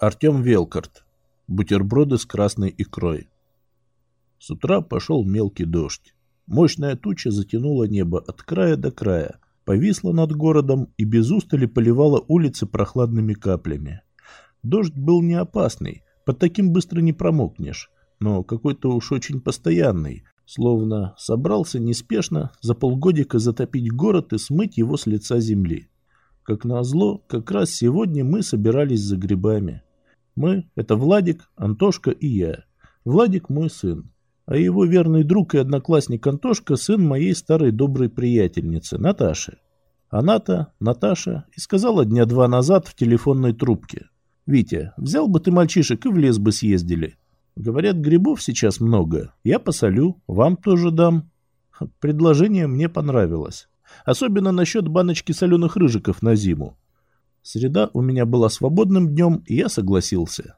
Артем Велкарт. Бутерброды с красной икрой. С утра пошел мелкий дождь. Мощная туча затянула небо от края до края, повисла над городом и без устали поливала улицы прохладными каплями. Дождь был не опасный, под таким быстро не промокнешь, но какой-то уж очень постоянный, словно собрался неспешно за полгодика затопить город и смыть его с лица земли. Как назло, как раз сегодня мы собирались за грибами. Мы — это Владик, Антошка и я. Владик — мой сын, а его верный друг и одноклассник Антошка — сын моей старой доброй приятельницы, Наташи. Она-то, Наташа, и сказала дня два назад в телефонной трубке. «Витя, взял бы ты мальчишек и в лес бы съездили. Говорят, грибов сейчас много. Я посолю, вам тоже дам». Предложение мне понравилось. Особенно насчет баночки соленых рыжиков на зиму. Среда у меня была свободным днем, и я согласился.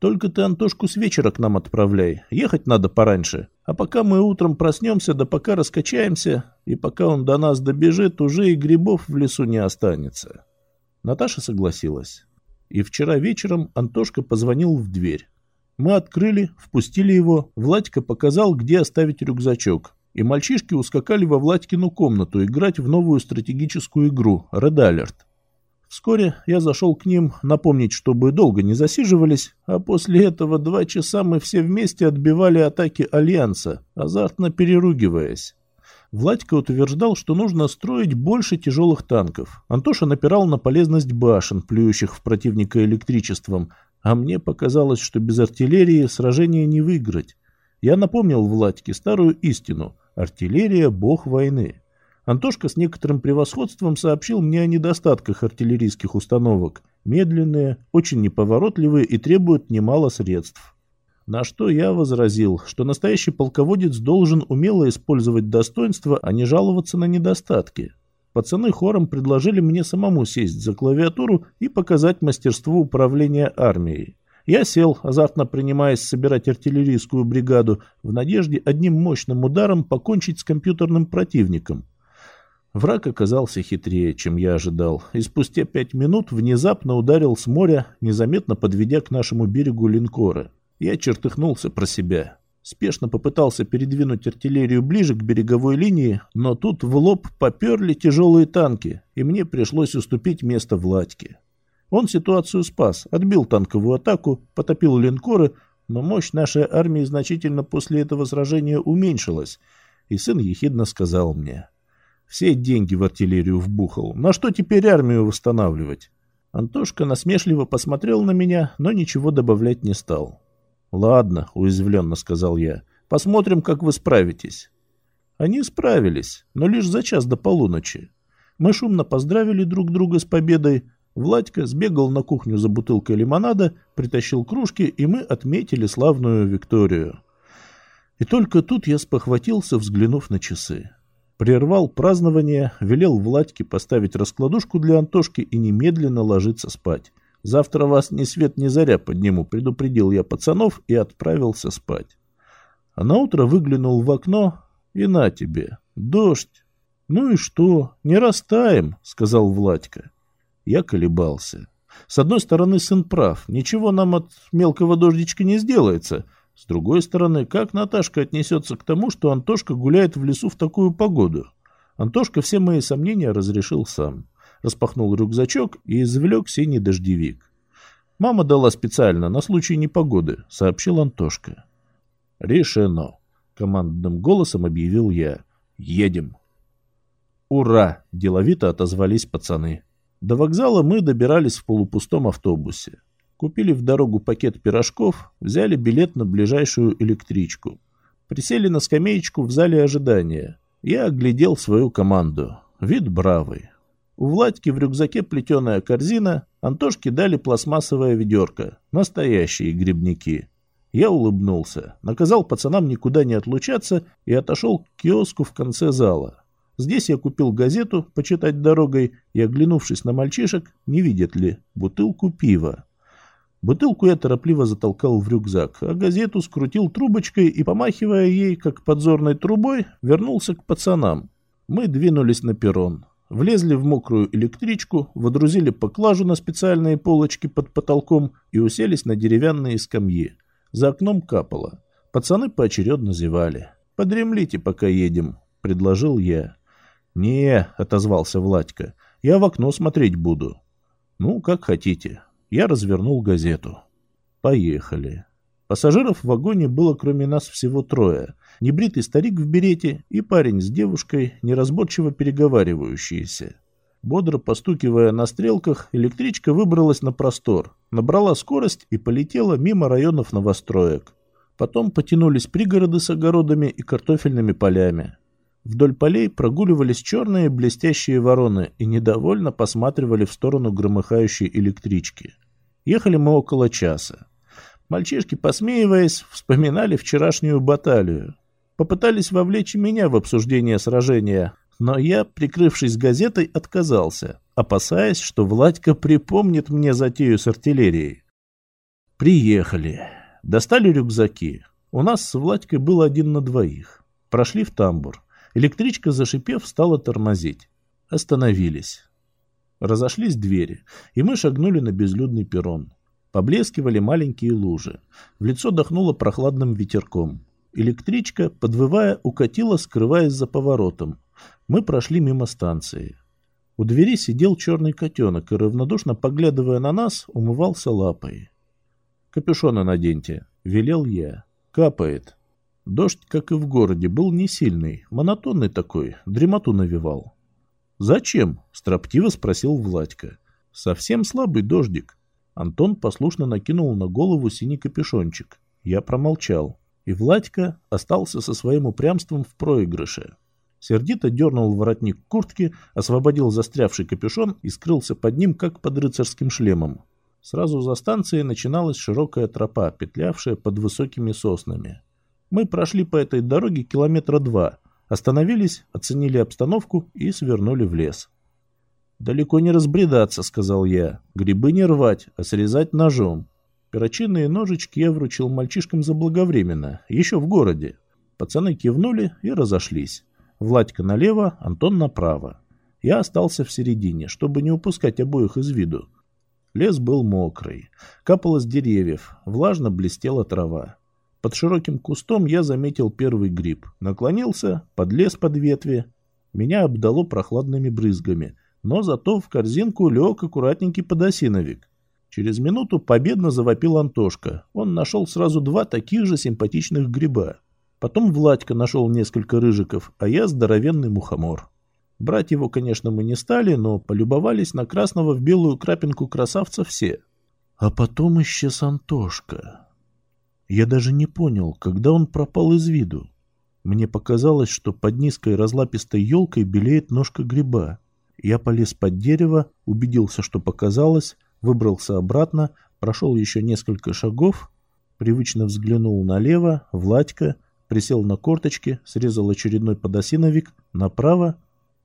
Только ты Антошку с вечера к нам отправляй. Ехать надо пораньше. А пока мы утром проснемся, да пока раскачаемся, и пока он до нас добежит, уже и грибов в лесу не останется. Наташа согласилась. И вчера вечером Антошка позвонил в дверь. Мы открыли, впустили его, Владька показал, где оставить рюкзачок. И мальчишки ускакали во Владькину комнату играть в новую стратегическую игру «Red Alert». Вскоре я зашел к ним напомнить, чтобы долго не засиживались, а после этого два часа мы все вместе отбивали атаки Альянса, азартно переругиваясь. Владька утверждал, что нужно строить больше тяжелых танков. Антоша напирал на полезность башен, плюющих в противника электричеством, а мне показалось, что без артиллерии сражение не выиграть. Я напомнил Владьке старую истину – артиллерия – бог войны. Антошка с некоторым превосходством сообщил мне о недостатках артиллерийских установок. Медленные, очень неповоротливые и требуют немало средств. На что я возразил, что настоящий полководец должен умело использовать достоинства, а не жаловаться на недостатки. Пацаны хором предложили мне самому сесть за клавиатуру и показать мастерство управления армией. Я сел, азартно принимаясь собирать артиллерийскую бригаду, в надежде одним мощным ударом покончить с компьютерным противником. Враг оказался хитрее, чем я ожидал, и спустя пять минут внезапно ударил с моря, незаметно подведя к нашему берегу линкоры. Я чертыхнулся про себя. Спешно попытался передвинуть артиллерию ближе к береговой линии, но тут в лоб поперли тяжелые танки, и мне пришлось уступить место Владьке. Он ситуацию спас, отбил танковую атаку, потопил линкоры, но мощь нашей армии значительно после этого сражения уменьшилась, и сын ехидно сказал мне — все деньги в артиллерию вбухал. На что теперь армию восстанавливать? Антошка насмешливо посмотрел на меня, но ничего добавлять не стал. «Ладно», — уязвленно сказал я, — «посмотрим, как вы справитесь». Они справились, но лишь за час до полуночи. Мы шумно поздравили друг друга с победой. Владька сбегал на кухню за бутылкой лимонада, притащил кружки, и мы отметили славную Викторию. И только тут я спохватился, взглянув на часы. Прервал празднование, велел Владьке поставить раскладушку для Антошки и немедленно ложиться спать. Завтра вас ни свет ни заря подниму, предупредил я пацанов и отправился спать. А на утро выглянул в окно и на тебе, дождь. Ну и что, не растаем, сказал Владька. Я колебался. С одной стороны, сын прав, ничего нам от мелкого дождичка не сделается — с другой стороны, как Наташка отнесется к тому, что Антошка гуляет в лесу в такую погоду? Антошка все мои сомнения разрешил сам. Распахнул рюкзачок и извлек синий дождевик. «Мама дала специально, на случай непогоды», — сообщил Антошка. «Решено», — командным голосом объявил я. «Едем». «Ура!» — деловито отозвались пацаны. До вокзала мы добирались в полупустом автобусе. Купили в дорогу пакет пирожков, взяли билет на ближайшую электричку. Присели на скамеечку в зале ожидания. Я оглядел свою команду. Вид бравый. У Владьки в рюкзаке плетеная корзина, Антошке дали пластмассовая ведерко. Настоящие грибники. Я улыбнулся, наказал пацанам никуда не отлучаться и отошел к киоску в конце зала. Здесь я купил газету почитать дорогой и, оглянувшись на мальчишек, не видят ли, бутылку пива. Бутылку я торопливо затолкал в рюкзак, а газету скрутил трубочкой и, помахивая ей, как подзорной трубой, вернулся к пацанам. Мы двинулись на перрон. влезли в мокрую электричку, водрузили поклажу на специальные полочки под потолком и уселись на деревянные скамьи. За окном капало. Пацаны поочередно зевали. «Подремлите, пока едем», — предложил я. «Не», — отозвался Владька, — «я в окно смотреть буду». «Ну, как хотите». Я развернул газету. «Поехали». Пассажиров в вагоне было кроме нас всего трое. Небритый старик в берете и парень с девушкой, неразборчиво переговаривающиеся. Бодро постукивая на стрелках, электричка выбралась на простор, набрала скорость и полетела мимо районов новостроек. Потом потянулись пригороды с огородами и картофельными полями. Вдоль полей прогуливались черные блестящие вороны и недовольно посматривали в сторону громыхающей электрички. Ехали мы около часа. Мальчишки, посмеиваясь, вспоминали вчерашнюю баталию. Попытались вовлечь меня в обсуждение сражения, но я, прикрывшись газетой, отказался, опасаясь, что Владька припомнит мне затею с артиллерией. Приехали. Достали рюкзаки. У нас с Владькой был один на двоих. Прошли в тамбур. Электричка, зашипев, стала тормозить. Остановились. Разошлись двери, и мы шагнули на безлюдный перрон. Поблескивали маленькие лужи. В лицо дохнуло прохладным ветерком. Электричка, подвывая, укатила, скрываясь за поворотом. Мы прошли мимо станции. У двери сидел черный котенок и, равнодушно поглядывая на нас, умывался лапой. «Капюшона наденьте», — велел я. «Капает». Дождь, как и в городе, был не сильный, монотонный такой, дремоту навевал. «Зачем?» — строптиво спросил Владька. «Совсем слабый дождик. Антон послушно накинул на голову синий капюшончик. Я промолчал. И Владька остался со своим упрямством в проигрыше. Сердито дернул воротник куртки, освободил застрявший капюшон и скрылся под ним, как под рыцарским шлемом. Сразу за станцией начиналась широкая тропа, петлявшая под высокими соснами. Мы прошли по этой дороге километра два, остановились, оценили обстановку и свернули в лес. «Далеко не разбредаться», — сказал я. «Грибы не рвать, а срезать ножом». Перочинные ножички я вручил мальчишкам заблаговременно, еще в городе. Пацаны кивнули и разошлись. Владька налево, Антон направо. Я остался в середине, чтобы не упускать обоих из виду. Лес был мокрый. Капало с деревьев, влажно блестела трава. Под широким кустом я заметил первый гриб. Наклонился, подлез под ветви. Меня обдало прохладными брызгами — но зато в корзинку лег аккуратненький подосиновик. Через минуту победно завопил Антошка. Он нашел сразу два таких же симпатичных гриба. Потом Владька нашел несколько рыжиков, а я здоровенный мухомор. Брать его, конечно, мы не стали, но полюбовались на красного в белую крапинку красавца все. А потом исчез Антошка. Я даже не понял, когда он пропал из виду. Мне показалось, что под низкой разлапистой елкой белеет ножка гриба. Я полез под дерево, убедился, что показалось, выбрался обратно, прошел еще несколько шагов, привычно взглянул налево, Владька, присел на корточки, срезал очередной подосиновик, направо,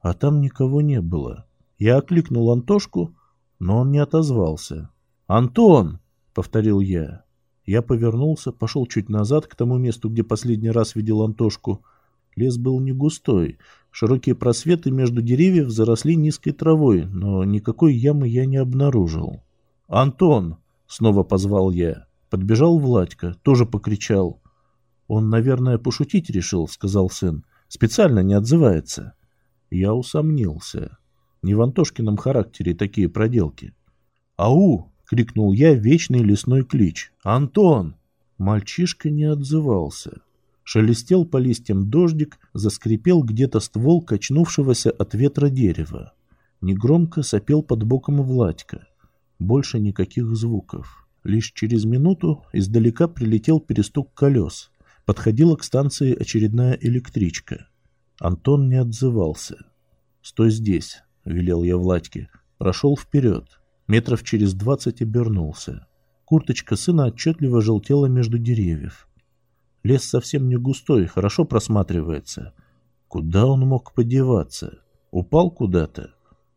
а там никого не было. Я окликнул Антошку, но он не отозвался. «Антон!» — повторил я. Я повернулся, пошел чуть назад к тому месту, где последний раз видел Антошку — Лес был не густой. Широкие просветы между деревьев заросли низкой травой, но никакой ямы я не обнаружил. «Антон!» — снова позвал я. Подбежал Владька, тоже покричал. «Он, наверное, пошутить решил», — сказал сын. «Специально не отзывается». Я усомнился. Не в Антошкином характере такие проделки. «Ау!» — крикнул я вечный лесной клич. «Антон!» Мальчишка не отзывался. Шелестел по листьям дождик, заскрипел где-то ствол качнувшегося от ветра дерева. Негромко сопел под боком Владька. Больше никаких звуков. Лишь через минуту издалека прилетел перестук колес. Подходила к станции очередная электричка. Антон не отзывался. «Стой здесь», — велел я Владьке. Прошел вперед. Метров через двадцать обернулся. Курточка сына отчетливо желтела между деревьев. Лес совсем не густой, хорошо просматривается. Куда он мог подеваться? Упал куда-то?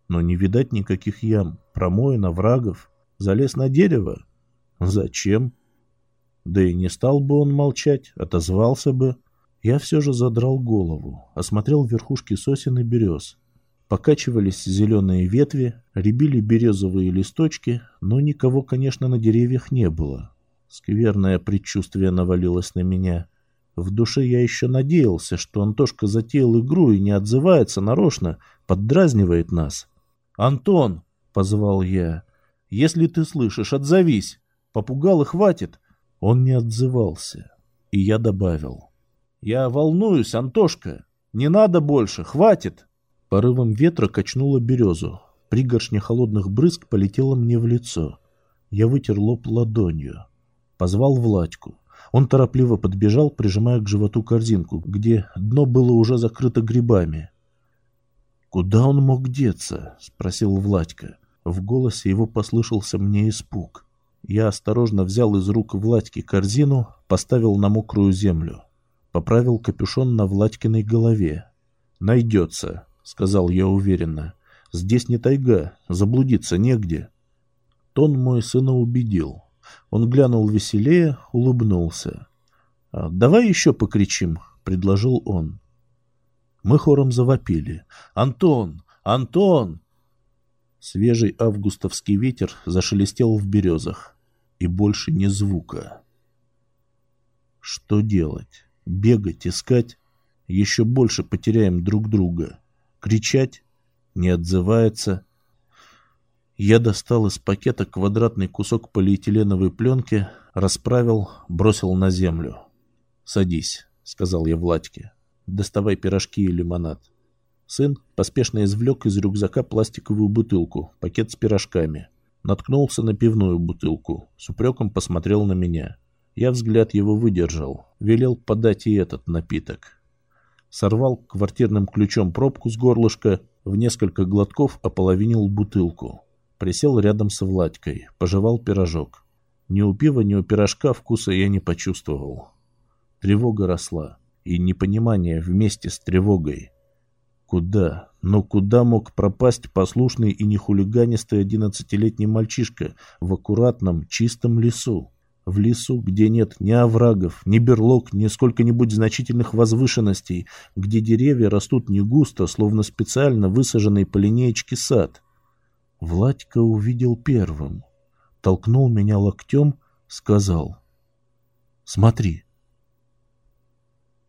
Но не видать никаких ям, промоин, оврагов. Залез на дерево? Зачем? Да и не стал бы он молчать, отозвался бы. Я все же задрал голову, осмотрел верхушки сосен и берез. Покачивались зеленые ветви, рябили березовые листочки, но никого, конечно, на деревьях не было. Скверное предчувствие навалилось на меня. В душе я еще надеялся, что Антошка затеял игру и не отзывается нарочно, поддразнивает нас. «Антон!» — позвал я. «Если ты слышишь, отзовись! Попугал и хватит!» Он не отзывался. И я добавил. «Я волнуюсь, Антошка! Не надо больше, хватит!» Порывом ветра качнуло березу. Пригоршня холодных брызг полетела мне в лицо. Я вытер лоб ладонью. Позвал Владьку. Он торопливо подбежал, прижимая к животу корзинку, где дно было уже закрыто грибами. «Куда он мог деться?» — спросил Владька. В голосе его послышался мне испуг. Я осторожно взял из рук Владьки корзину, поставил на мокрую землю. Поправил капюшон на Владькиной голове. «Найдется», сказал я уверенно. Здесь не тайга, заблудиться негде. Тон мой сына убедил. Он глянул веселее, улыбнулся. «А, «Давай еще покричим», — предложил он. Мы хором завопили. «Антон! Антон!» Свежий августовский ветер зашелестел в березах. И больше ни звука. Что делать? Бегать, искать? Еще больше потеряем друг друга кричать, не отзывается. Я достал из пакета квадратный кусок полиэтиленовой пленки, расправил, бросил на землю. «Садись», — сказал я Владьке. «Доставай пирожки и лимонад». Сын поспешно извлек из рюкзака пластиковую бутылку, пакет с пирожками. Наткнулся на пивную бутылку, с упреком посмотрел на меня. Я взгляд его выдержал, велел подать и этот напиток сорвал квартирным ключом пробку с горлышка, в несколько глотков ополовинил бутылку. Присел рядом с Владькой, пожевал пирожок. Ни у пива, ни у пирожка вкуса я не почувствовал. Тревога росла, и непонимание вместе с тревогой. Куда, но куда мог пропасть послушный и нехулиганистый одиннадцатилетний мальчишка в аккуратном, чистом лесу? В лесу, где нет ни оврагов, ни берлог, ни сколько-нибудь значительных возвышенностей, где деревья растут не густо, словно специально высаженный по линеечке сад. Владька увидел первым. Толкнул меня локтем, сказал «Смотри».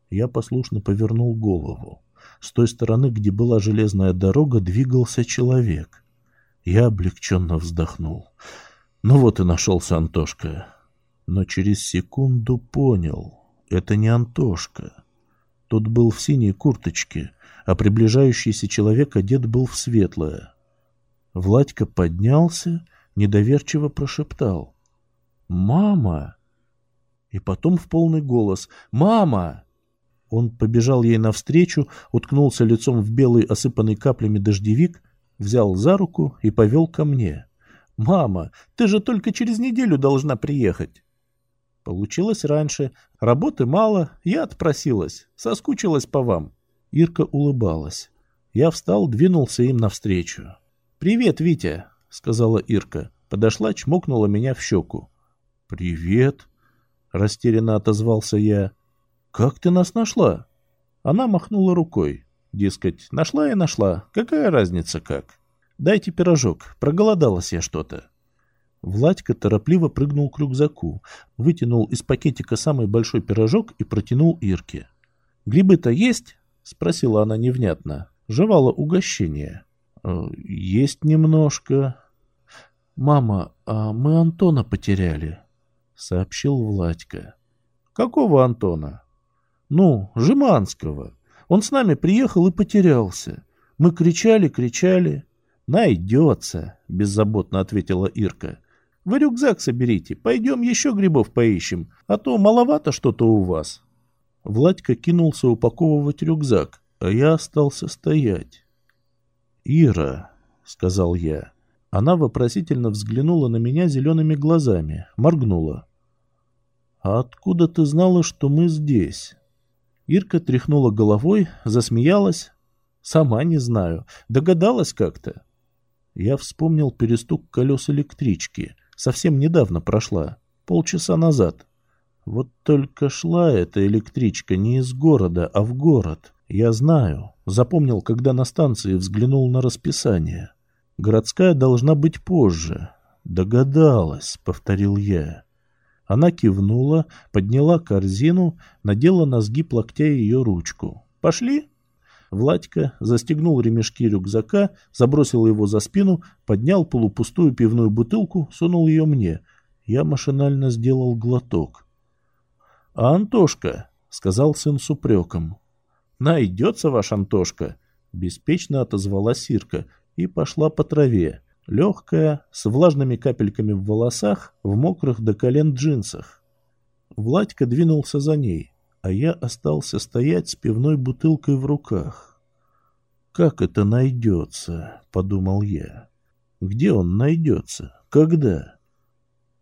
Я послушно повернул голову. С той стороны, где была железная дорога, двигался человек. Я облегченно вздохнул. Ну вот и нашелся Антошка но через секунду понял — это не Антошка. Тот был в синей курточке, а приближающийся человек одет был в светлое. Владька поднялся, недоверчиво прошептал. «Мама!» И потом в полный голос «Мама!» Он побежал ей навстречу, уткнулся лицом в белый осыпанный каплями дождевик, взял за руку и повел ко мне. «Мама, ты же только через неделю должна приехать!» Получилось раньше. Работы мало, я отпросилась. Соскучилась по вам. Ирка улыбалась. Я встал, двинулся им навстречу. «Привет, Витя», — сказала Ирка. Подошла, чмокнула меня в щеку. «Привет», — растерянно отозвался я. «Как ты нас нашла?» Она махнула рукой. Дескать, нашла и нашла. Какая разница как? Дайте пирожок, проголодалась я что-то. Владька торопливо прыгнул к рюкзаку, вытянул из пакетика самый большой пирожок и протянул Ирке. «Грибы-то есть?» — спросила она невнятно. Жевала угощение. «Э, «Есть немножко». «Мама, а мы Антона потеряли», — сообщил Владька. «Какого Антона?» «Ну, Жиманского. Он с нами приехал и потерялся. Мы кричали, кричали». «Найдется», — беззаботно ответила Ирка. Вы рюкзак соберите, пойдем еще грибов поищем, а то маловато что-то у вас. Владька кинулся упаковывать рюкзак, а я остался стоять. «Ира», — сказал я. Она вопросительно взглянула на меня зелеными глазами, моргнула. «А откуда ты знала, что мы здесь?» Ирка тряхнула головой, засмеялась. «Сама не знаю. Догадалась как-то». Я вспомнил перестук колес электрички — Совсем недавно прошла, полчаса назад. Вот только шла эта электричка не из города, а в город. Я знаю. Запомнил, когда на станции взглянул на расписание. Городская должна быть позже. Догадалась, повторил я. Она кивнула, подняла корзину, надела на сгиб локтя ее ручку. «Пошли?» Владька застегнул ремешки рюкзака, забросил его за спину, поднял полупустую пивную бутылку, сунул ее мне. Я машинально сделал глоток. «А Антошка?» — сказал сын с упреком. «Найдется ваш Антошка!» — беспечно отозвалась Сирка и пошла по траве, легкая, с влажными капельками в волосах, в мокрых до колен джинсах. Владька двинулся за ней, а я остался стоять с пивной бутылкой в руках. «Как это найдется?» — подумал я. «Где он найдется? Когда?»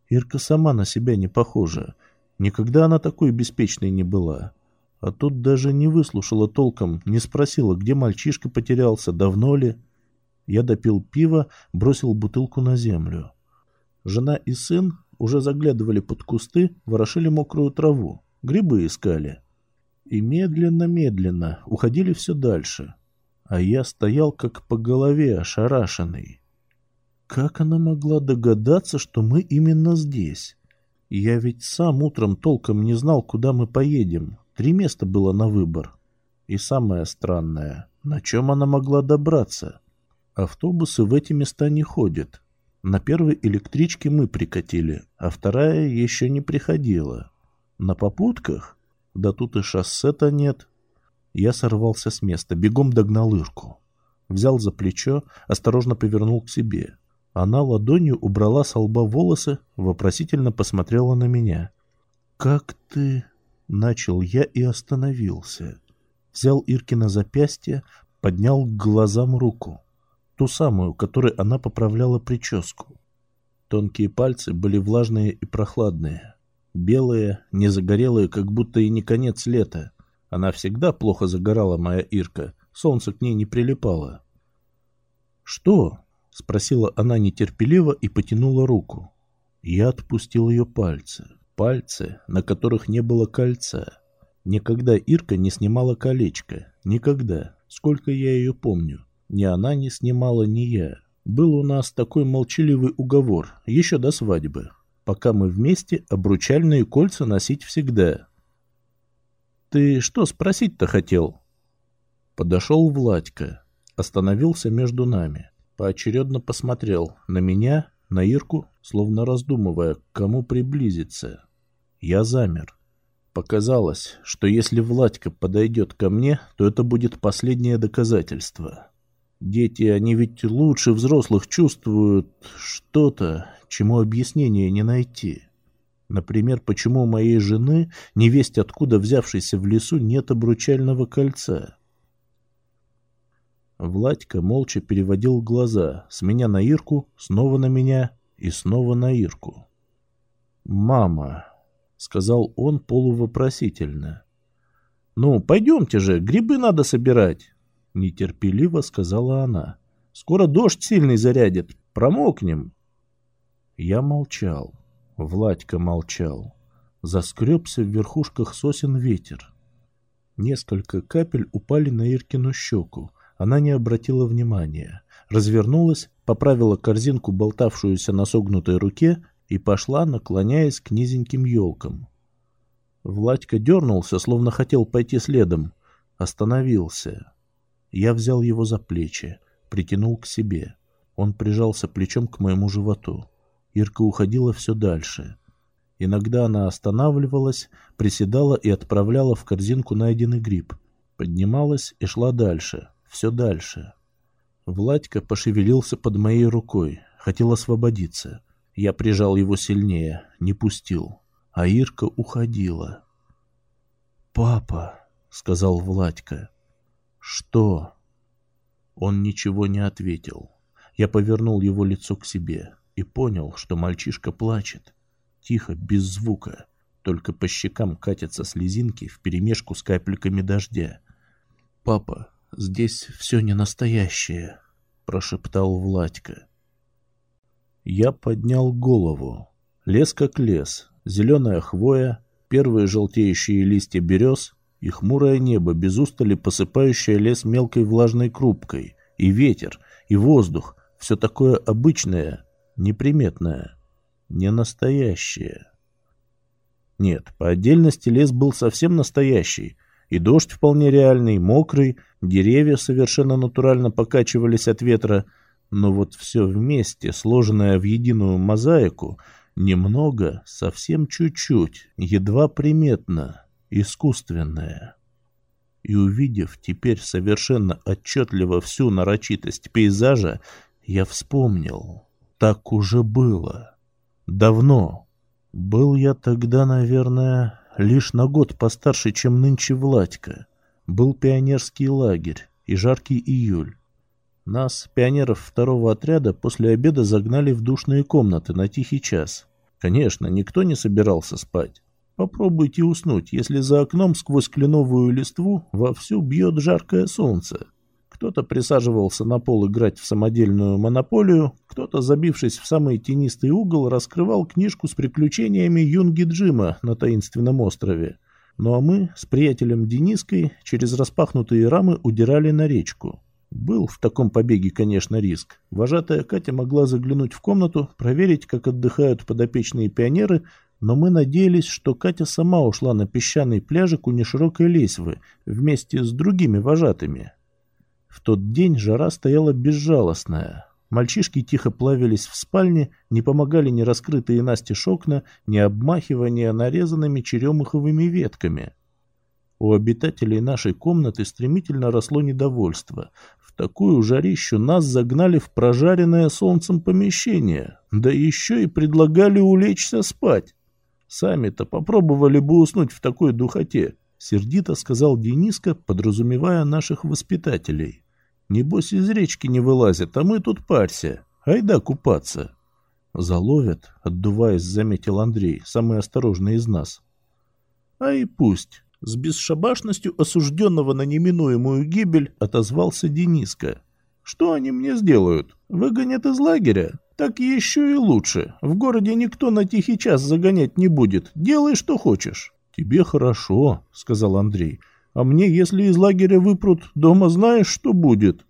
Ирка сама на себя не похожа. Никогда она такой беспечной не была. А тут даже не выслушала толком, не спросила, где мальчишка потерялся, давно ли. Я допил пиво, бросил бутылку на землю. Жена и сын уже заглядывали под кусты, ворошили мокрую траву, грибы искали. И медленно-медленно уходили все дальше. А я стоял как по голове ошарашенный. Как она могла догадаться, что мы именно здесь? Я ведь сам утром толком не знал, куда мы поедем. Три места было на выбор. И самое странное, на чем она могла добраться? Автобусы в эти места не ходят. На первой электричке мы прикатили, а вторая еще не приходила. На попутках? Да тут и шоссе-то нет. Я сорвался с места, бегом догнал Ирку. Взял за плечо, осторожно повернул к себе. Она ладонью убрала с лба волосы, вопросительно посмотрела на меня. «Как ты...» — начал я и остановился. Взял Иркина запястье, поднял к глазам руку. Ту самую, которой она поправляла прическу. Тонкие пальцы были влажные и прохладные. Белые, не загорелые, как будто и не конец лета. Она всегда плохо загорала, моя Ирка. Солнце к ней не прилипало. «Что?» — спросила она нетерпеливо и потянула руку. Я отпустил ее пальцы. Пальцы, на которых не было кольца. Никогда Ирка не снимала колечко. Никогда. Сколько я ее помню. Ни она не снимала, ни я. Был у нас такой молчаливый уговор, еще до свадьбы. Пока мы вместе, обручальные кольца носить всегда. «Ты что спросить-то хотел?» Подошел Владька. Остановился между нами поочередно посмотрел на меня, на Ирку, словно раздумывая, к кому приблизиться. Я замер. Показалось, что если Владька подойдет ко мне, то это будет последнее доказательство. Дети, они ведь лучше взрослых чувствуют что-то, чему объяснения не найти. Например, почему у моей жены, невесть откуда взявшейся в лесу, нет обручального кольца. Владька молча переводил глаза с меня на Ирку, снова на меня и снова на Ирку. «Мама», — сказал он полувопросительно. «Ну, пойдемте же, грибы надо собирать», — нетерпеливо сказала она. «Скоро дождь сильный зарядит, промокнем». Я молчал. Владька молчал. Заскребся в верхушках сосен ветер. Несколько капель упали на Иркину щеку, она не обратила внимания. Развернулась, поправила корзинку, болтавшуюся на согнутой руке, и пошла, наклоняясь к низеньким елкам. Владька дернулся, словно хотел пойти следом. Остановился. Я взял его за плечи, притянул к себе. Он прижался плечом к моему животу. Ирка уходила все дальше. Иногда она останавливалась, приседала и отправляла в корзинку найденный гриб. Поднималась и шла дальше, все дальше. Владька пошевелился под моей рукой, хотел освободиться. Я прижал его сильнее, не пустил. А Ирка уходила. «Папа», — сказал Владька. «Что?» Он ничего не ответил. Я повернул его лицо к себе и понял, что мальчишка плачет. Тихо, без звука. Только по щекам катятся слезинки вперемешку с капельками дождя. «Папа, здесь все не настоящее», — прошептал Владька. Я поднял голову. Лес как лес, зеленая хвоя, первые желтеющие листья берез, и хмурое небо, без устали посыпающее лес мелкой влажной крупкой, и ветер, и воздух, все такое обычное, неприметное, не настоящее. Нет, по отдельности лес был совсем настоящий, и дождь вполне реальный, мокрый, деревья совершенно натурально покачивались от ветра, но вот все вместе, сложенное в единую мозаику, немного, совсем чуть-чуть, едва приметно, искусственное. И увидев теперь совершенно отчетливо всю нарочитость пейзажа, я вспомнил. Так уже было. Давно. Был я тогда, наверное, лишь на год постарше, чем нынче Владька. Был пионерский лагерь и жаркий июль. Нас, пионеров второго отряда, после обеда загнали в душные комнаты на тихий час. Конечно, никто не собирался спать. Попробуйте уснуть, если за окном сквозь кленовую листву вовсю бьет жаркое солнце. Кто-то присаживался на пол играть в самодельную монополию, кто-то, забившись в самый тенистый угол, раскрывал книжку с приключениями юнги Джима на таинственном острове. Ну а мы с приятелем Дениской через распахнутые рамы удирали на речку. Был в таком побеге, конечно, риск. Вожатая Катя могла заглянуть в комнату, проверить, как отдыхают подопечные пионеры, но мы надеялись, что Катя сама ушла на песчаный пляжик у неширокой лесвы вместе с другими вожатыми. В тот день жара стояла безжалостная. Мальчишки тихо плавились в спальне, не помогали ни раскрытые настежь окна, ни обмахивания нарезанными черемуховыми ветками. У обитателей нашей комнаты стремительно росло недовольство. В такую жарищу нас загнали в прожаренное солнцем помещение, да еще и предлагали улечься спать. Сами-то попробовали бы уснуть в такой духоте, сердито сказал Дениска, подразумевая наших воспитателей. Небось из речки не вылазят, а мы тут парься. Айда купаться. Заловят, отдуваясь, заметил Андрей, самый осторожный из нас. А и пусть. С бесшабашностью осужденного на неминуемую гибель отозвался Дениска. «Что они мне сделают? Выгонят из лагеря? Так еще и лучше. В городе никто на тихий час загонять не будет. Делай, что хочешь». «Тебе хорошо», — сказал Андрей. «А мне, если из лагеря выпрут, дома знаешь, что будет?»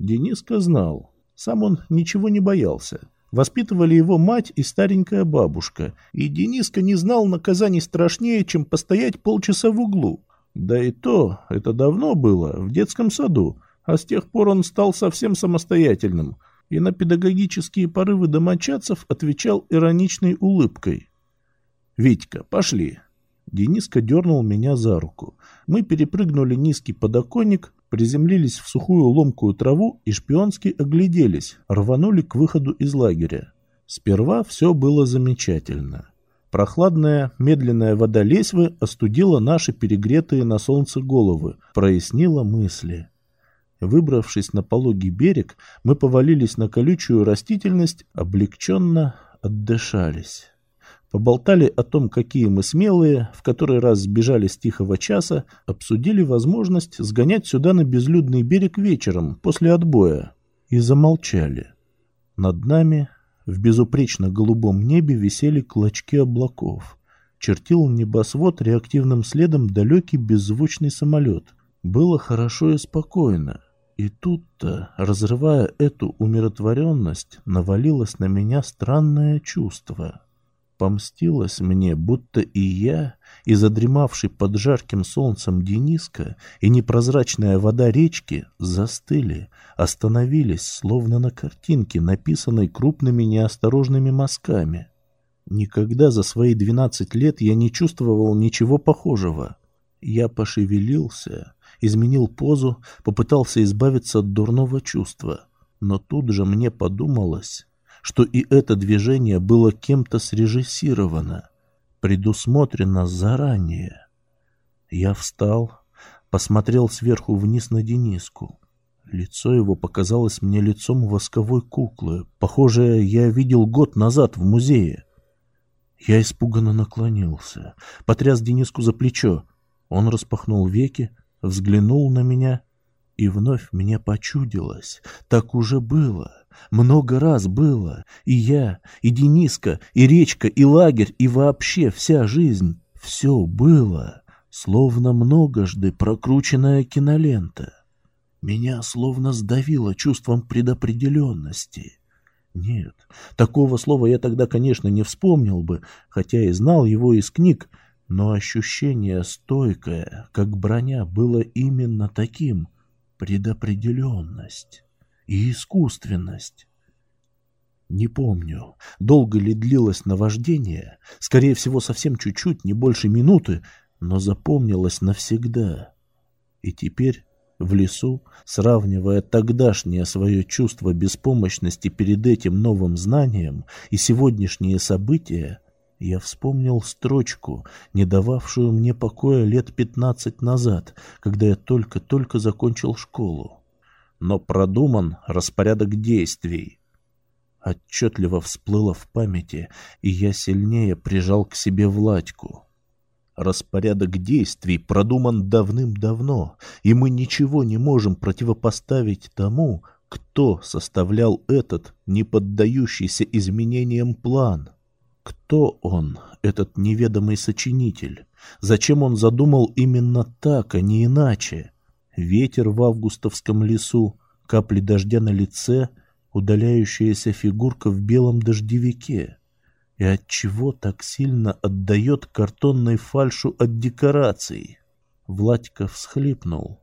Дениска знал. Сам он ничего не боялся. Воспитывали его мать и старенькая бабушка, и Дениска не знал наказаний страшнее, чем постоять полчаса в углу. Да и то, это давно было, в детском саду, а с тех пор он стал совсем самостоятельным, и на педагогические порывы домочадцев отвечал ироничной улыбкой. «Витька, пошли!» Дениска дернул меня за руку. Мы перепрыгнули низкий подоконник, приземлились в сухую ломкую траву и шпионски огляделись, рванули к выходу из лагеря. Сперва все было замечательно. Прохладная, медленная вода лесвы остудила наши перегретые на солнце головы, прояснила мысли. Выбравшись на пологий берег, мы повалились на колючую растительность, облегченно отдышались. Поболтали о том, какие мы смелые, в который раз сбежали с тихого часа, обсудили возможность сгонять сюда на безлюдный берег вечером, после отбоя. И замолчали. Над нами в безупречно голубом небе висели клочки облаков. Чертил небосвод реактивным следом далекий беззвучный самолет. Было хорошо и спокойно. И тут-то, разрывая эту умиротворенность, навалилось на меня странное чувство — Помстилась мне, будто и я, и задремавший под жарким солнцем Дениска, и непрозрачная вода речки застыли, остановились, словно на картинке, написанной крупными неосторожными мазками. Никогда за свои двенадцать лет я не чувствовал ничего похожего. Я пошевелился, изменил позу, попытался избавиться от дурного чувства. Но тут же мне подумалось, что и это движение было кем-то срежиссировано, предусмотрено заранее. Я встал, посмотрел сверху вниз на Дениску. Лицо его показалось мне лицом восковой куклы, похожее я видел год назад в музее. Я испуганно наклонился, потряс Дениску за плечо. Он распахнул веки, взглянул на меня, и вновь мне почудилось. Так уже было. Много раз было. И я, и Дениска, и речка, и лагерь, и вообще вся жизнь. Все было. словно многожды прокрученная кинолента. Меня словно сдавило чувством предопределенности. Нет, такого слова я тогда, конечно, не вспомнил бы, хотя и знал его из книг, но ощущение стойкое, как броня, было именно таким — предопределенность и искусственность. Не помню, долго ли длилось наваждение, скорее всего, совсем чуть-чуть, не больше минуты, но запомнилось навсегда. И теперь в лесу, сравнивая тогдашнее свое чувство беспомощности перед этим новым знанием и сегодняшние события, я вспомнил строчку, не дававшую мне покоя лет пятнадцать назад, когда я только-только закончил школу. Но продуман распорядок действий. Отчетливо всплыло в памяти, и я сильнее прижал к себе Владьку. Распорядок действий продуман давным-давно, и мы ничего не можем противопоставить тому, кто составлял этот, не поддающийся изменениям план. Кто он, этот неведомый сочинитель? Зачем он задумал именно так, а не иначе? Ветер в августовском лесу, капли дождя на лице, удаляющаяся фигурка в белом дождевике. И от чего так сильно отдает картонной фальшу от декораций? Владька всхлипнул,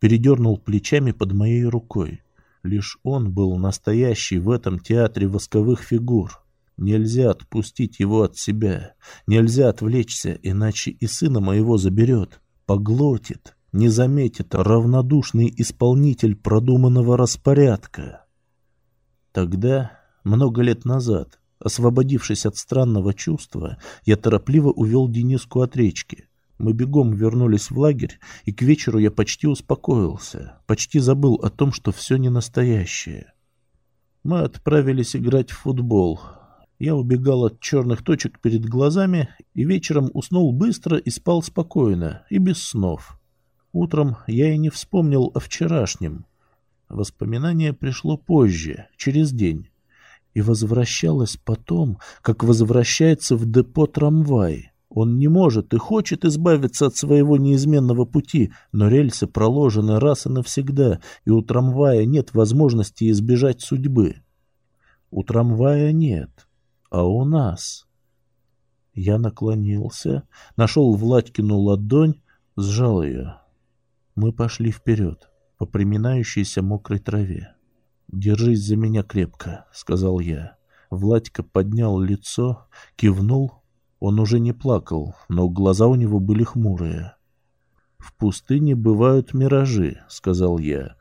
передернул плечами под моей рукой. Лишь он был настоящий в этом театре восковых фигур. Нельзя отпустить его от себя. Нельзя отвлечься, иначе и сына моего заберет, поглотит, не заметит равнодушный исполнитель продуманного распорядка. Тогда, много лет назад, освободившись от странного чувства, я торопливо увел Дениску от речки. Мы бегом вернулись в лагерь, и к вечеру я почти успокоился, почти забыл о том, что все не настоящее. Мы отправились играть в футбол, я убегал от черных точек перед глазами и вечером уснул быстро и спал спокойно, и без снов. Утром я и не вспомнил о вчерашнем. Воспоминание пришло позже, через день, и возвращалось потом, как возвращается в депо трамвай. Он не может и хочет избавиться от своего неизменного пути, но рельсы проложены раз и навсегда, и у трамвая нет возможности избежать судьбы. У трамвая нет а у нас. Я наклонился, нашел Владькину ладонь, сжал ее. Мы пошли вперед, по приминающейся мокрой траве. «Держись за меня крепко», — сказал я. Владька поднял лицо, кивнул. Он уже не плакал, но глаза у него были хмурые. «В пустыне бывают миражи», — сказал я.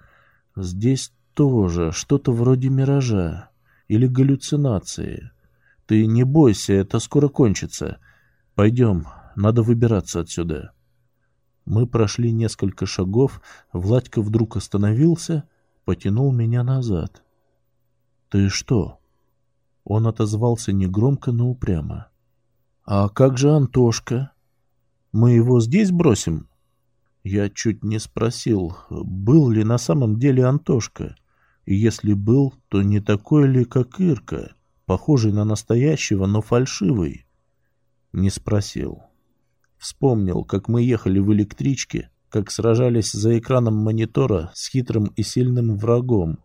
«Здесь тоже что-то вроде миража или галлюцинации. Ты не бойся, это скоро кончится. Пойдем, надо выбираться отсюда. Мы прошли несколько шагов, Владька вдруг остановился, потянул меня назад. «Ты что?» Он отозвался негромко, но упрямо. «А как же Антошка? Мы его здесь бросим?» Я чуть не спросил, был ли на самом деле Антошка, и если был, то не такой ли, как Ирка похожий на настоящего, но фальшивый? Не спросил. Вспомнил, как мы ехали в электричке, как сражались за экраном монитора с хитрым и сильным врагом.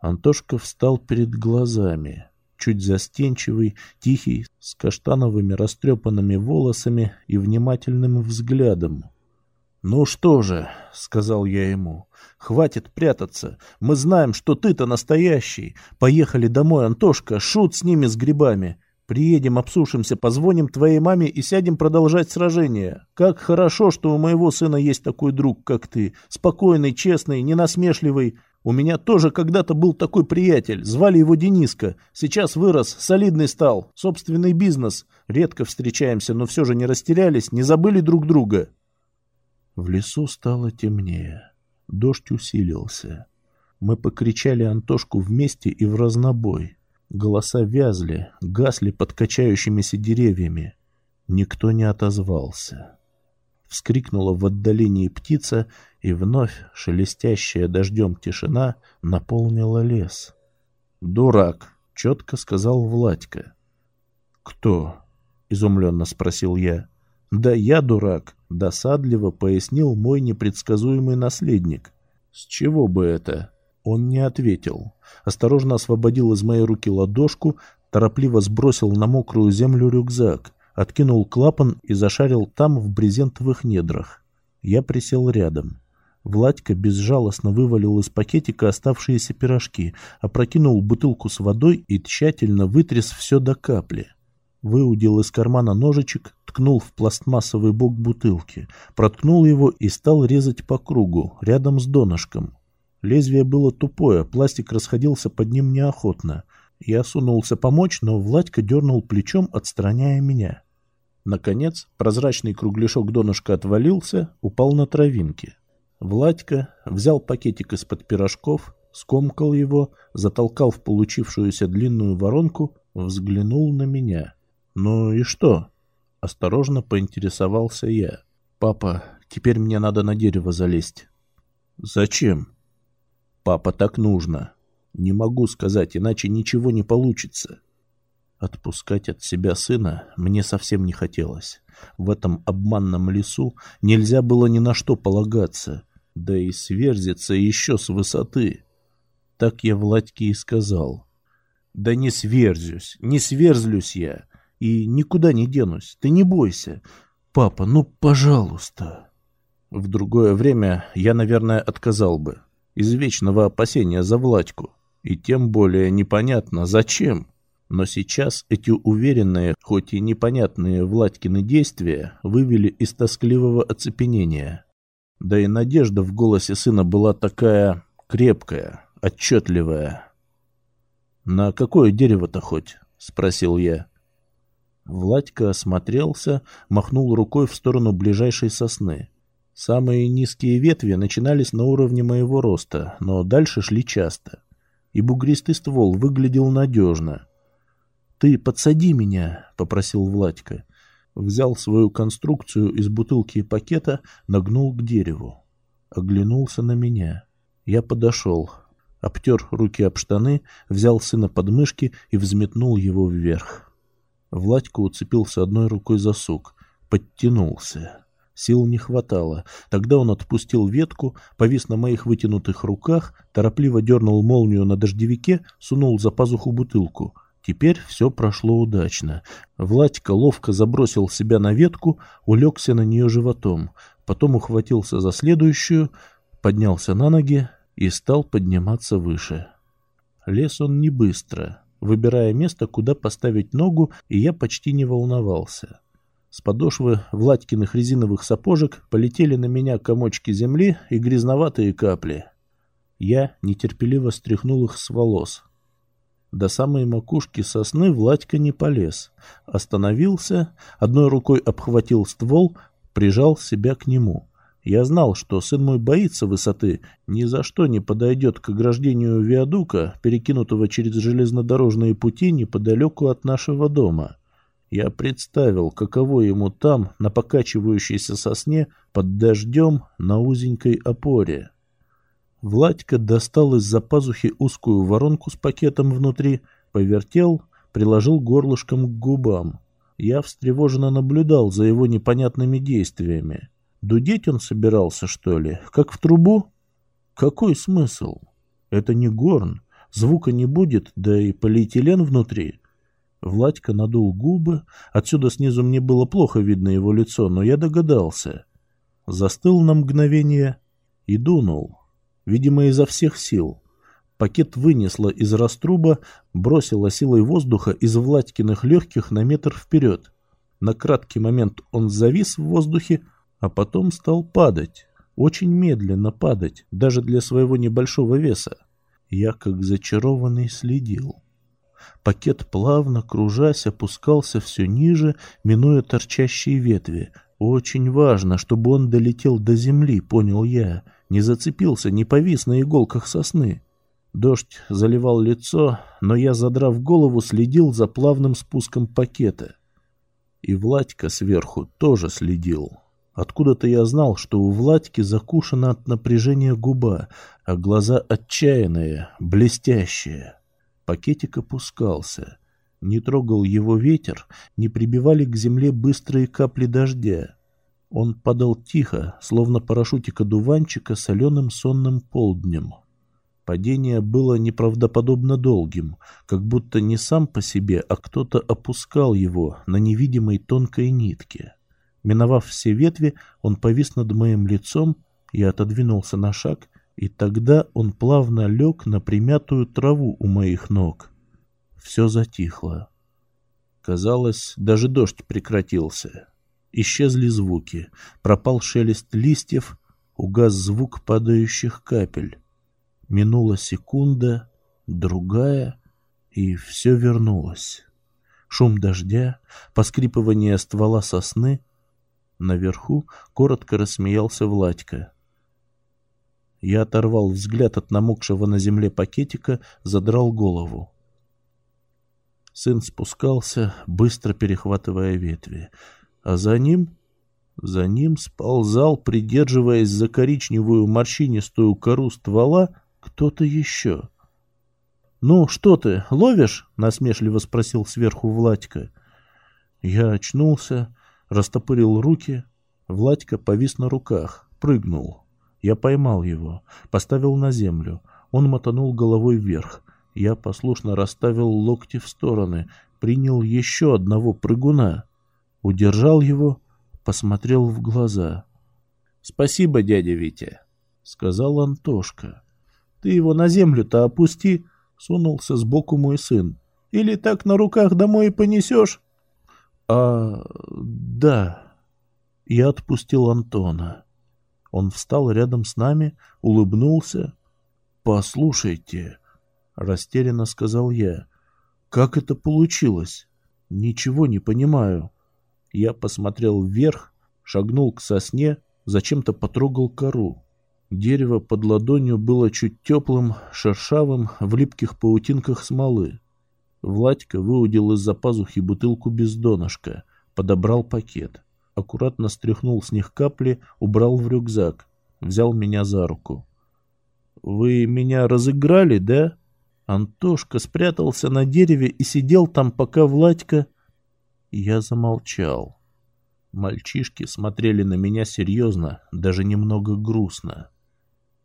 Антошка встал перед глазами, чуть застенчивый, тихий, с каштановыми растрепанными волосами и внимательным взглядом. «Ну что же», — сказал я ему, — «хватит прятаться. Мы знаем, что ты-то настоящий. Поехали домой, Антошка, шут с ними с грибами. Приедем, обсушимся, позвоним твоей маме и сядем продолжать сражение. Как хорошо, что у моего сына есть такой друг, как ты. Спокойный, честный, ненасмешливый. У меня тоже когда-то был такой приятель. Звали его Дениска. Сейчас вырос, солидный стал. Собственный бизнес. Редко встречаемся, но все же не растерялись, не забыли друг друга». В лесу стало темнее. Дождь усилился. Мы покричали Антошку вместе и в разнобой. Голоса вязли, гасли под качающимися деревьями. Никто не отозвался. Вскрикнула в отдалении птица, и вновь шелестящая дождем тишина наполнила лес. «Дурак!» — четко сказал Владька. «Кто?» — изумленно спросил я. Да я дурак, досадливо пояснил мой непредсказуемый наследник. С чего бы это? Он не ответил. Осторожно освободил из моей руки ладошку, торопливо сбросил на мокрую землю рюкзак, откинул клапан и зашарил там в брезентовых недрах. Я присел рядом. Владька безжалостно вывалил из пакетика оставшиеся пирожки, опрокинул бутылку с водой и тщательно вытряс все до капли. Выудил из кармана ножичек, ткнул в пластмассовый бок бутылки, проткнул его и стал резать по кругу, рядом с донышком. Лезвие было тупое, пластик расходился под ним неохотно. Я сунулся помочь, но Владька дернул плечом, отстраняя меня. Наконец, прозрачный кругляшок донышка отвалился, упал на травинки. Владька взял пакетик из-под пирожков, скомкал его, затолкал в получившуюся длинную воронку, взглянул на меня. «Ну и что?» — осторожно поинтересовался я. «Папа, теперь мне надо на дерево залезть». «Зачем?» «Папа, так нужно. Не могу сказать, иначе ничего не получится». Отпускать от себя сына мне совсем не хотелось. В этом обманном лесу нельзя было ни на что полагаться да и сверзится еще с высоты. Так я Владьке и сказал. Да не сверзюсь, не сверзлюсь я, и никуда не денусь, ты не бойся. Папа, ну, пожалуйста. В другое время я, наверное, отказал бы. Из вечного опасения за Владьку. И тем более непонятно, зачем. Но сейчас эти уверенные, хоть и непонятные Владькины действия вывели из тоскливого оцепенения. Да и надежда в голосе сына была такая крепкая, отчетливая. «На какое дерево-то хоть?» — спросил я. Владька осмотрелся, махнул рукой в сторону ближайшей сосны. Самые низкие ветви начинались на уровне моего роста, но дальше шли часто. И бугристый ствол выглядел надежно. «Ты подсади меня», — попросил Владька взял свою конструкцию из бутылки и пакета, нагнул к дереву. Оглянулся на меня. Я подошел, обтер руки об штаны, взял сына под мышки и взметнул его вверх. Владька уцепился одной рукой за сук, подтянулся. Сил не хватало. Тогда он отпустил ветку, повис на моих вытянутых руках, торопливо дернул молнию на дождевике, сунул за пазуху бутылку — Теперь все прошло удачно. Владька ловко забросил себя на ветку, улегся на нее животом, потом ухватился за следующую, поднялся на ноги и стал подниматься выше. Лес он не быстро, выбирая место, куда поставить ногу, и я почти не волновался. С подошвы Владькиных резиновых сапожек полетели на меня комочки земли и грязноватые капли. Я нетерпеливо стряхнул их с волос, до самой макушки сосны Владька не полез. Остановился, одной рукой обхватил ствол, прижал себя к нему. Я знал, что сын мой боится высоты, ни за что не подойдет к ограждению виадука, перекинутого через железнодорожные пути неподалеку от нашего дома. Я представил, каково ему там, на покачивающейся сосне, под дождем, на узенькой опоре. Владька достал из-за пазухи узкую воронку с пакетом внутри, повертел, приложил горлышком к губам. Я встревоженно наблюдал за его непонятными действиями. Дудеть он собирался, что ли, как в трубу? Какой смысл? Это не горн, звука не будет, да и полиэтилен внутри. Владька надул губы, отсюда снизу мне было плохо видно его лицо, но я догадался. Застыл на мгновение и дунул видимо, изо всех сил. Пакет вынесло из раструба, бросило силой воздуха из Владькиных легких на метр вперед. На краткий момент он завис в воздухе, а потом стал падать. Очень медленно падать, даже для своего небольшого веса. Я, как зачарованный, следил. Пакет, плавно кружась, опускался все ниже, минуя торчащие ветви. Очень важно, чтобы он долетел до земли, понял я не зацепился, не повис на иголках сосны. Дождь заливал лицо, но я, задрав голову, следил за плавным спуском пакета. И Владька сверху тоже следил. Откуда-то я знал, что у Владьки закушена от напряжения губа, а глаза отчаянные, блестящие. Пакетик опускался. Не трогал его ветер, не прибивали к земле быстрые капли дождя. Он падал тихо, словно парашютик одуванчика соленым сонным полднем. Падение было неправдоподобно долгим, как будто не сам по себе, а кто-то опускал его на невидимой тонкой нитке. Миновав все ветви, он повис над моим лицом, я отодвинулся на шаг, и тогда он плавно лег на примятую траву у моих ног. Все затихло. Казалось, даже дождь прекратился. Исчезли звуки, пропал шелест листьев, угас звук падающих капель. Минула секунда, другая, и все вернулось. Шум дождя, поскрипывание ствола сосны. Наверху коротко рассмеялся Владька. Я оторвал взгляд от намокшего на земле пакетика, задрал голову. Сын спускался, быстро перехватывая ветви а за ним... За ним сползал, придерживаясь за коричневую морщинистую кору ствола, кто-то еще. «Ну, что ты, ловишь?» — насмешливо спросил сверху Владька. Я очнулся, растопырил руки. Владька повис на руках, прыгнул. Я поймал его, поставил на землю. Он мотанул головой вверх. Я послушно расставил локти в стороны, принял еще одного прыгуна удержал его, посмотрел в глаза. — Спасибо, дядя Витя, — сказал Антошка. — Ты его на землю-то опусти, — сунулся сбоку мой сын. — Или так на руках домой понесешь? — А, да. Я отпустил Антона. Он встал рядом с нами, улыбнулся. — Послушайте, — растерянно сказал я, — как это получилось? Ничего не понимаю. — я посмотрел вверх, шагнул к сосне, зачем-то потрогал кору. Дерево под ладонью было чуть теплым, шершавым, в липких паутинках смолы. Владька выудил из-за пазухи бутылку без донышка, подобрал пакет. Аккуратно стряхнул с них капли, убрал в рюкзак. Взял меня за руку. «Вы меня разыграли, да?» Антошка спрятался на дереве и сидел там, пока Владька... Я замолчал. Мальчишки смотрели на меня серьезно, даже немного грустно.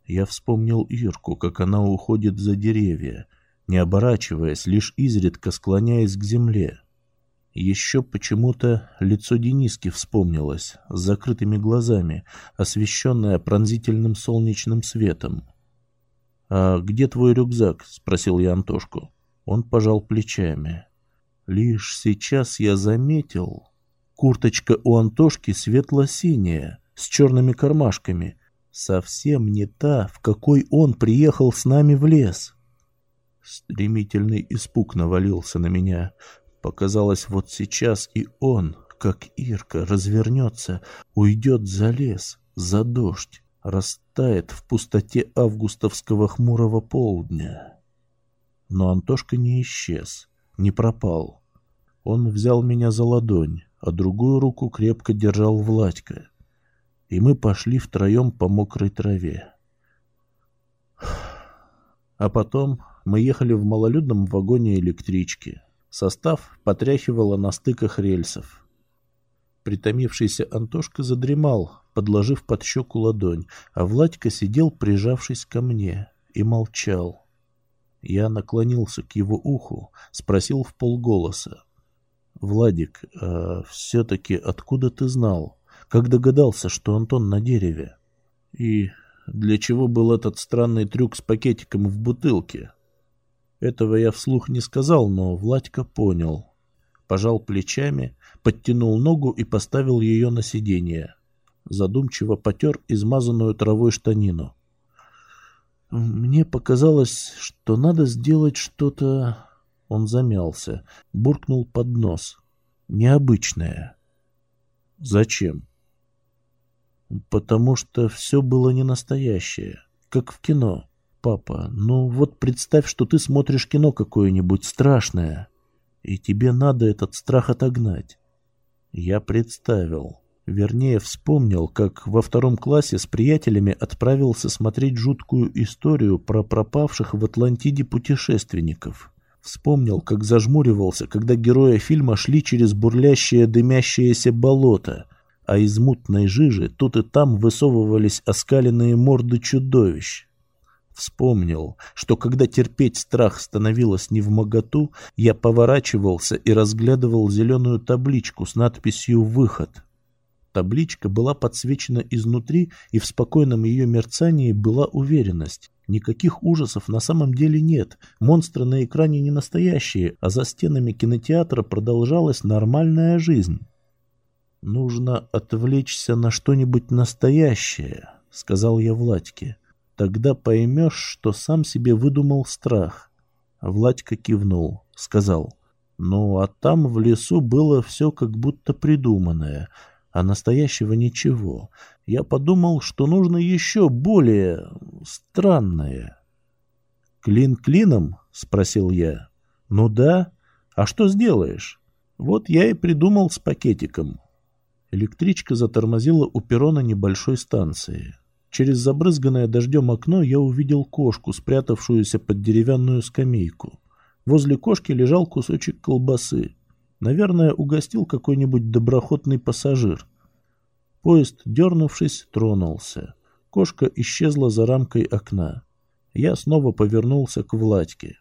Я вспомнил Ирку, как она уходит за деревья, не оборачиваясь, лишь изредка склоняясь к земле. Еще почему-то лицо Дениски вспомнилось, с закрытыми глазами, освещенное пронзительным солнечным светом. «А где твой рюкзак?» — спросил я Антошку. Он пожал плечами. Лишь сейчас я заметил, курточка у Антошки светло-синяя, с черными кармашками, совсем не та, в какой он приехал с нами в лес. Стремительный испуг навалился на меня. Показалось, вот сейчас и он, как Ирка, развернется, уйдет за лес, за дождь, растает в пустоте августовского хмурого полдня. Но Антошка не исчез не пропал. Он взял меня за ладонь, а другую руку крепко держал Владька. И мы пошли втроем по мокрой траве. А потом мы ехали в малолюдном вагоне электрички. Состав потряхивало на стыках рельсов. Притомившийся Антошка задремал, подложив под щеку ладонь, а Владька сидел, прижавшись ко мне, и молчал. Я наклонился к его уху, спросил в полголоса. «Владик, а все-таки откуда ты знал? Как догадался, что Антон на дереве? И для чего был этот странный трюк с пакетиком в бутылке?» Этого я вслух не сказал, но Владька понял. Пожал плечами, подтянул ногу и поставил ее на сиденье. Задумчиво потер измазанную травой штанину. Мне показалось, что надо сделать что-то... Он замялся, буркнул под нос. Необычное. Зачем? Потому что все было не настоящее, как в кино. Папа, ну вот представь, что ты смотришь кино какое-нибудь страшное, и тебе надо этот страх отогнать. Я представил. Вернее, вспомнил, как во втором классе с приятелями отправился смотреть жуткую историю про пропавших в Атлантиде путешественников. Вспомнил, как зажмуривался, когда герои фильма шли через бурлящее дымящееся болото, а из мутной жижи тут и там высовывались оскаленные морды чудовищ. Вспомнил, что когда терпеть страх становилось не в моготу, я поворачивался и разглядывал зеленую табличку с надписью «Выход». Табличка была подсвечена изнутри, и в спокойном ее мерцании была уверенность. Никаких ужасов на самом деле нет, монстры на экране не настоящие, а за стенами кинотеатра продолжалась нормальная жизнь. «Нужно отвлечься на что-нибудь настоящее», — сказал я Владьке. «Тогда поймешь, что сам себе выдумал страх». Владька кивнул, сказал. «Ну, а там в лесу было все как будто придуманное» а настоящего ничего. Я подумал, что нужно еще более странное. «Клин клином?» — спросил я. «Ну да. А что сделаешь?» «Вот я и придумал с пакетиком». Электричка затормозила у перрона небольшой станции. Через забрызганное дождем окно я увидел кошку, спрятавшуюся под деревянную скамейку. Возле кошки лежал кусочек колбасы. Наверное, угостил какой-нибудь доброхотный пассажир. Поезд, дернувшись, тронулся. Кошка исчезла за рамкой окна. Я снова повернулся к Владьке.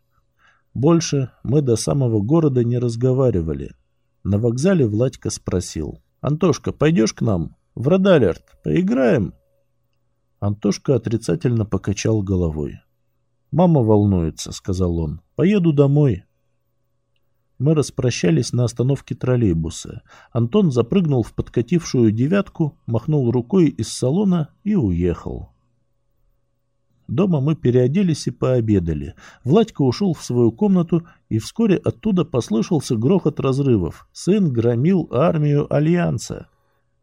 Больше мы до самого города не разговаривали. На вокзале Владька спросил. «Антошка, пойдешь к нам? В Родалерт. Поиграем?» Антошка отрицательно покачал головой. «Мама волнуется», — сказал он. «Поеду домой». Мы распрощались на остановке троллейбуса. Антон запрыгнул в подкатившую девятку, махнул рукой из салона и уехал. Дома мы переоделись и пообедали. Владька ушел в свою комнату, и вскоре оттуда послышался грохот разрывов. Сын громил армию Альянса.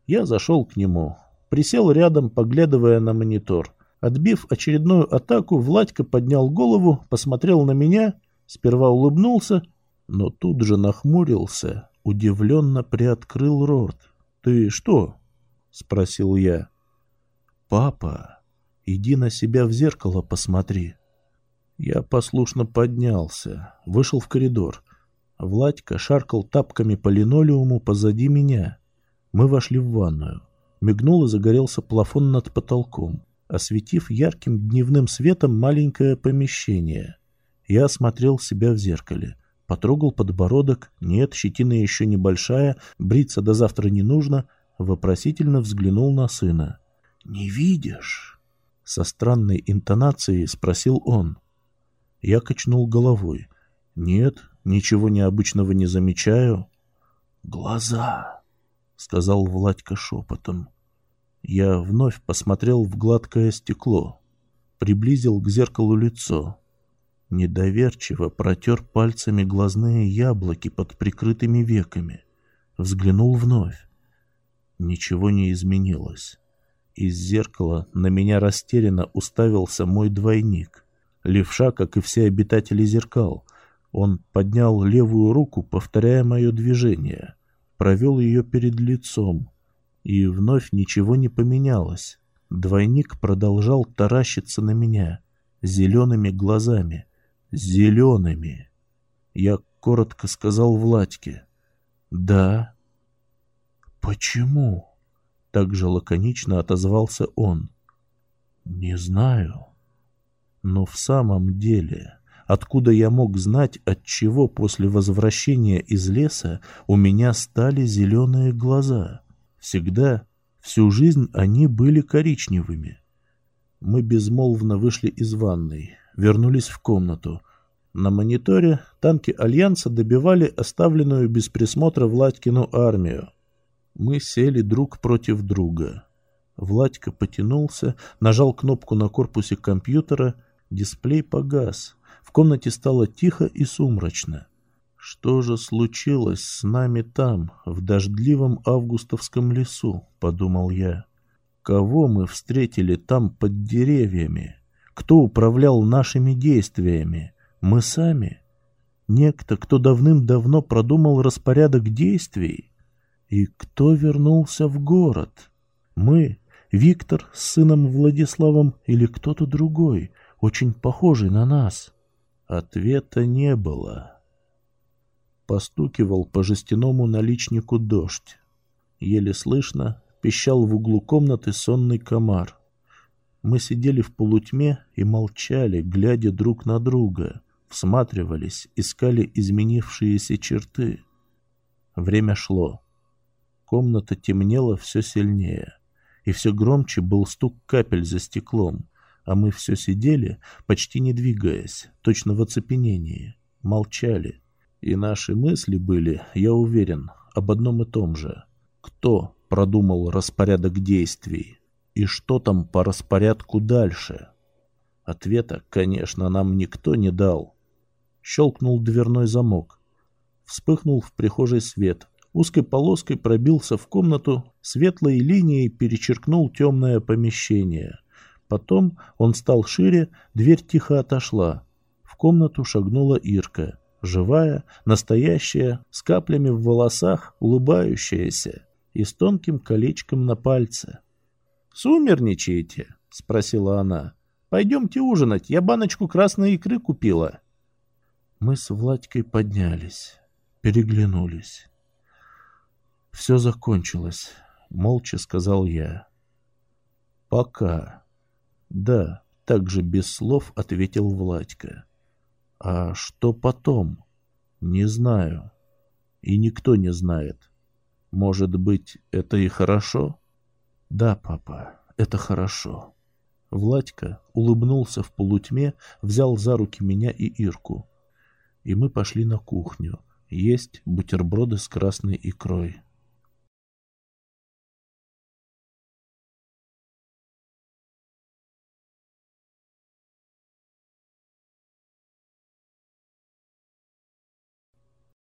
Я зашел к нему. Присел рядом, поглядывая на монитор. Отбив очередную атаку, Владька поднял голову, посмотрел на меня, сперва улыбнулся, но тут же нахмурился, удивленно приоткрыл рот. «Ты что?» — спросил я. «Папа, иди на себя в зеркало посмотри». Я послушно поднялся, вышел в коридор. Владька шаркал тапками по линолеуму позади меня. Мы вошли в ванную. Мигнул и загорелся плафон над потолком, осветив ярким дневным светом маленькое помещение. Я осмотрел себя в зеркале. Потрогал подбородок. Нет, щетина еще небольшая, бриться до завтра не нужно. Вопросительно взглянул на сына. «Не видишь?» Со странной интонацией спросил он. Я качнул головой. «Нет, ничего необычного не замечаю». «Глаза!» — сказал Владька шепотом. Я вновь посмотрел в гладкое стекло. Приблизил к зеркалу лицо. Недоверчиво протер пальцами глазные яблоки под прикрытыми веками. Взглянул вновь. Ничего не изменилось. Из зеркала на меня растерянно уставился мой двойник. Левша, как и все обитатели зеркал. Он поднял левую руку, повторяя мое движение. Провел ее перед лицом. И вновь ничего не поменялось. Двойник продолжал таращиться на меня зелеными глазами зелеными. Я коротко сказал Владьке. Да. Почему? Так же лаконично отозвался он. Не знаю. Но в самом деле, откуда я мог знать, от чего после возвращения из леса у меня стали зеленые глаза? Всегда, всю жизнь они были коричневыми. Мы безмолвно вышли из ванной вернулись в комнату. На мониторе танки Альянса добивали оставленную без присмотра Владькину армию. Мы сели друг против друга. Владька потянулся, нажал кнопку на корпусе компьютера, дисплей погас. В комнате стало тихо и сумрачно. Что же случилось с нами там, в дождливом августовском лесу, подумал я. Кого мы встретили там под деревьями? Кто управлял нашими действиями? Мы сами? Некто, кто давным-давно продумал распорядок действий? И кто вернулся в город? Мы, Виктор с сыном Владиславом или кто-то другой, очень похожий на нас? Ответа не было. Постукивал по жестяному наличнику дождь. Еле слышно пищал в углу комнаты сонный комар. Мы сидели в полутьме и молчали, глядя друг на друга, всматривались, искали изменившиеся черты. Время шло. Комната темнела все сильнее, и все громче был стук капель за стеклом, а мы все сидели, почти не двигаясь, точно в оцепенении, молчали. И наши мысли были, я уверен, об одном и том же. Кто продумал распорядок действий? И что там по распорядку дальше? Ответа, конечно, нам никто не дал. Щелкнул дверной замок. Вспыхнул в прихожей свет. Узкой полоской пробился в комнату, светлой линией перечеркнул темное помещение. Потом он стал шире, дверь тихо отошла. В комнату шагнула Ирка. Живая, настоящая, с каплями в волосах, улыбающаяся и с тонким колечком на пальце. «Сумерничаете?» — спросила она. «Пойдемте ужинать, я баночку красной икры купила». Мы с Владькой поднялись, переглянулись. «Все закончилось», — молча сказал я. «Пока». «Да», — также без слов ответил Владька. «А что потом?» «Не знаю. И никто не знает. Может быть, это и хорошо?» «Да, папа, это хорошо». Владька улыбнулся в полутьме, взял за руки меня и Ирку. И мы пошли на кухню есть бутерброды с красной икрой.